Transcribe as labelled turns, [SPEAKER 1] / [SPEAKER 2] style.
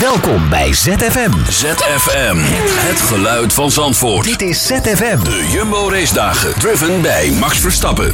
[SPEAKER 1] Welkom bij ZFM.
[SPEAKER 2] ZFM. Het geluid van Zandvoort.
[SPEAKER 1] Dit is ZFM.
[SPEAKER 2] De Jumbo Race Dagen. Driven bij Max Verstappen.